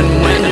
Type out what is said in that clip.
And when